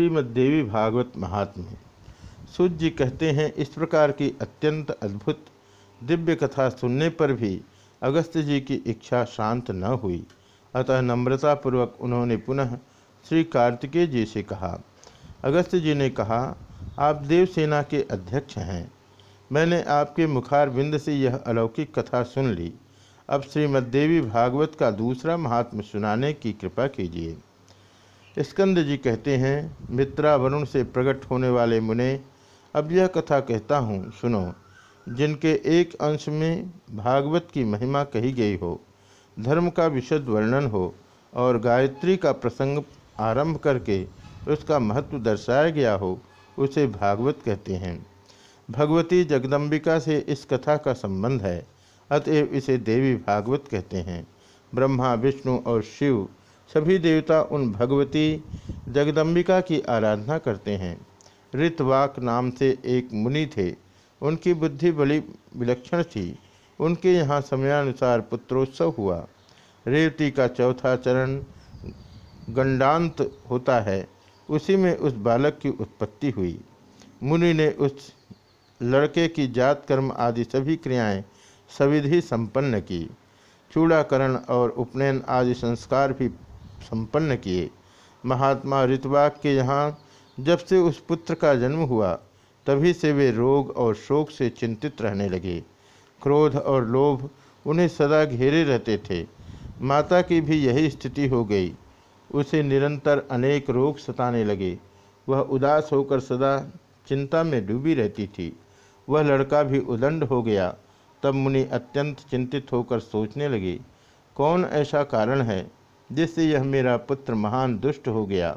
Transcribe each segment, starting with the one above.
श्रीमद्देवी भागवत महात्म्य। सूर्य जी कहते हैं, इस प्रकार की अत्यंत अद्भुत दिव्य कथा सुनने पर भी अगस्त्य जी की इच्छा शांत न हुई। अतः नम्रतापूर्वक उन्होंने पुनः श्री कार्तिकेय जी से कहा अगस्त्य जी ने कहा, आप देवसेना के अध्यक्ष हैं। मैंने आपके मुखार बिंद से यह अलौकिक कथा सुन ली। अब श्रीमद्देवी भागवत का दूसरा महात्म सुनाने की कृपा कीजिए। स्कंद जी कहते हैं, मित्रा वरुण से प्रकट होने वाले मुने, अब यह कथा कहता हूँ, सुनो। जिनके एक अंश में भागवत की महिमा कही गई हो, धर्म का विशद वर्णन हो और गायत्री का प्रसंग आरंभ करके उसका महत्व दर्शाया गया हो, उसे भागवत कहते हैं। भगवती जगदम्बिका से इस कथा का संबंध है, अतएव इसे देवी भागवत कहते हैं। ब्रह्मा, विष्णु और शिव सभी देवता उन भगवती जगदम्बिका की आराधना करते हैं। ऋतवाक नाम से एक मुनि थे। उनकी बुद्धि बड़ी विलक्षण थी। उनके यहाँ समयानुसार पुत्रोत्सव हुआ। रेवती का चौथा चरण गंडांत होता है। उसी में उस बालक की उत्पत्ति हुई। मुनि ने उस लड़के की जात कर्म आदि सभी क्रियाएँ सविधि संपन्न की। चूड़ाकरण और उपनयन आदि संस्कार भी संपन्न किए। महात्मा ऋतवाक के यहाँ जब से उस पुत्र का जन्म हुआ, तभी से वे रोग और शोक से चिंतित रहने लगे। क्रोध और लोभ उन्हें सदा घेरे रहते थे। माता की भी यही स्थिति हो गई। उसे निरंतर अनेक रोग सताने लगे। वह उदास होकर सदा चिंता में डूबी रहती थी। वह लड़का भी उदंड हो गया। तब मुनि अत्यंत चिंतित होकर सोचने लगे, कौन ऐसा कारण है जिससे यह मेरा पुत्र महान दुष्ट हो गया।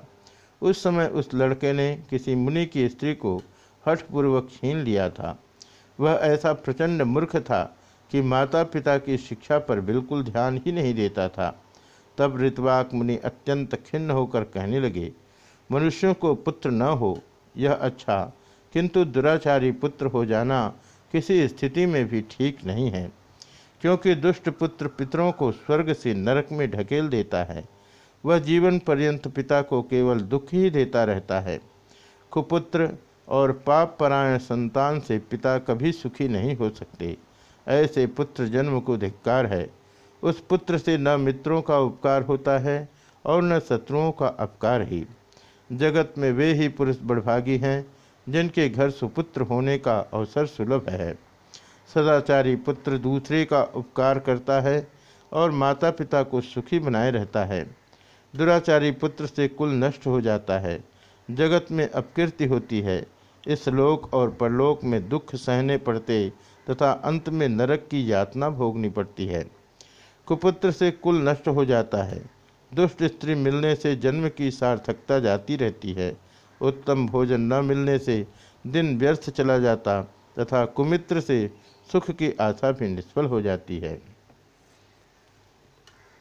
उस समय उस लड़के ने किसी मुनि की स्त्री को हठपूर्वक छीन लिया था। वह ऐसा प्रचंड मूर्ख था कि माता पिता की शिक्षा पर बिल्कुल ध्यान ही नहीं देता था। तब ऋतवाक मुनि अत्यंत खिन्न होकर कहने लगे, मनुष्यों को पुत्र न हो, यह अच्छा किंतु दुराचारी पुत्र हो जाना किसी स्थिति में भी ठीक नहीं है। क्योंकि दुष्ट पुत्र पितरों को स्वर्ग से नरक में ढकेल देता है। वह जीवन पर्यंत पिता को केवल दुख ही देता रहता है। कुपुत्र और पाप परायण संतान से पिता कभी सुखी नहीं हो सकते। ऐसे पुत्र जन्म को धिक्कार है। उस पुत्र से न मित्रों का उपकार होता है और न शत्रुओं का अपकार ही। जगत में वे ही पुरुष बड़भागी हैं, जिनके घर सुपुत्र होने का अवसर सुलभ है। सदाचारी पुत्र दूसरे का उपकार करता है और माता पिता को सुखी बनाए रहता है। दुराचारी पुत्र से कुल नष्ट हो जाता है। जगत में अपकीर्ति होती है। इस लोक और परलोक में दुख सहने पड़ते तथा अंत में नरक की यातना भोगनी पड़ती है। कुपुत्र से कुल नष्ट हो जाता है। दुष्ट स्त्री मिलने से जन्म की सार्थकता जाती रहती है। उत्तम भोजन न मिलने से दिन व्यर्थ चला जाता तथा कुमित्र से सुख की आशा भी निष्फल हो जाती है।